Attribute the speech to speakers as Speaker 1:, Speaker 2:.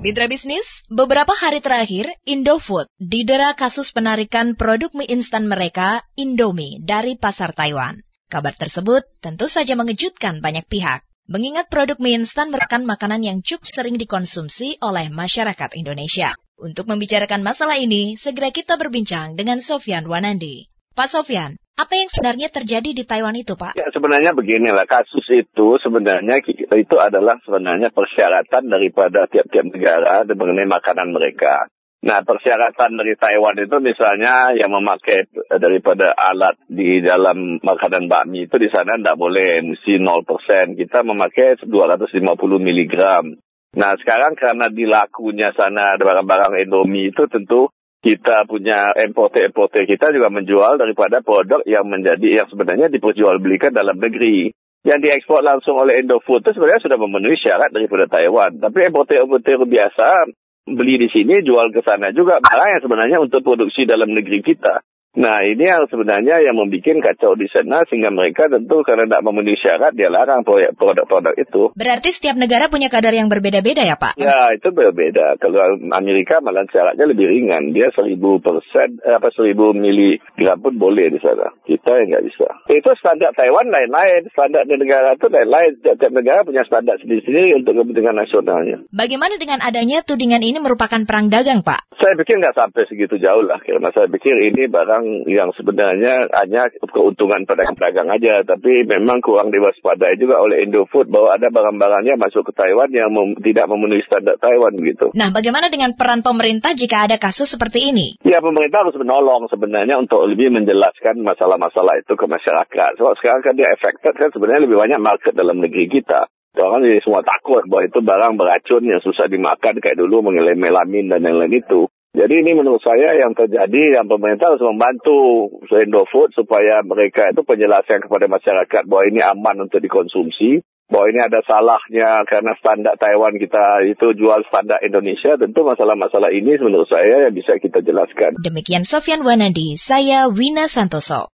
Speaker 1: Mitra bisnis, beberapa hari terakhir Indofood didera kasus penarikan produk mie instan mereka Indomie dari pasar Taiwan. Kabar tersebut tentu saja mengejutkan banyak pihak. Mengingat produk mie instan merupakan makanan yang cukup sering dikonsumsi oleh masyarakat Indonesia. Untuk membicarakan masalah ini, segera kita berbincang dengan Sofyan Wanandi. Pak Sofyan, apa yang sebenarnya terjadi di Taiwan itu, Pak?
Speaker 2: Ya, sebenarnya beginilah, kasus itu sebenarnya itu adalah sebenarnya persyaratan daripada tiap-tiap negara mengenai makanan mereka. Nah, persyaratan dari Taiwan itu misalnya yang memakai daripada alat di dalam makanan bakmi itu di sana tidak boleh, mesti 0%. Kita memakai 250 mg. Nah, sekarang karena dilakunya sana barang-barang Indomie itu tentu kita punya importer-importer kita juga menjual daripada produk yang menjadi yang sebenarnya diperjualbelikan dalam negeri. Yang diekspor langsung oleh Indofood itu sebenarnya sudah memenuhi syarat daripada Taiwan. Tapi importer-importer biasa beli di sini, jual ke sana juga barang yang sebenarnya untuk produksi dalam negeri kita. Nah ini yang sebenarnya yang membuat kacau di sana sehingga mereka tentu karena tidak memenuhi syarat dia larang produk-produk itu.
Speaker 1: Berarti setiap negara punya kadar yang berbeda-beda ya Pak?
Speaker 2: Ya itu berbeda. Kalau Amerika malah syaratnya lebih ringan. Dia seribu persen eh, apa seribu miligram pun boleh di sana. Kita yang nggak bisa. Itu standar Taiwan lain-lain. Standar di negara itu lain-lain. Setiap negara punya standar sendiri-sendiri untuk kepentingan nasionalnya.
Speaker 1: Bagaimana dengan adanya tudingan ini merupakan perang dagang Pak?
Speaker 2: Saya pikir nggak sampai segitu jauh lah. Karena saya pikir ini barang yang sebenarnya hanya keuntungan pedagang-pedagang aja, tapi memang kurang diwaspadai juga oleh Indofood bahwa ada barang-barangnya masuk ke Taiwan yang mem tidak memenuhi standar Taiwan gitu.
Speaker 1: Nah, bagaimana dengan peran pemerintah jika ada kasus seperti ini?
Speaker 2: Ya, pemerintah harus menolong sebenarnya untuk lebih menjelaskan masalah-masalah itu ke masyarakat. Sebab sekarang kan dia affected kan sebenarnya lebih banyak market dalam negeri kita. Orang jadi semua takut bahwa itu barang beracun yang susah dimakan kayak dulu mengenai melamin dan yang lain itu. Jadi ini menurut saya yang terjadi yang pemerintah harus membantu Indofood supaya mereka itu penjelasan kepada masyarakat bahwa ini aman untuk dikonsumsi, bahwa ini ada salahnya karena standar Taiwan kita itu jual standar Indonesia, tentu masalah-masalah ini menurut saya yang bisa kita jelaskan.
Speaker 1: Demikian Sofyan Wanadi, saya Wina Santoso.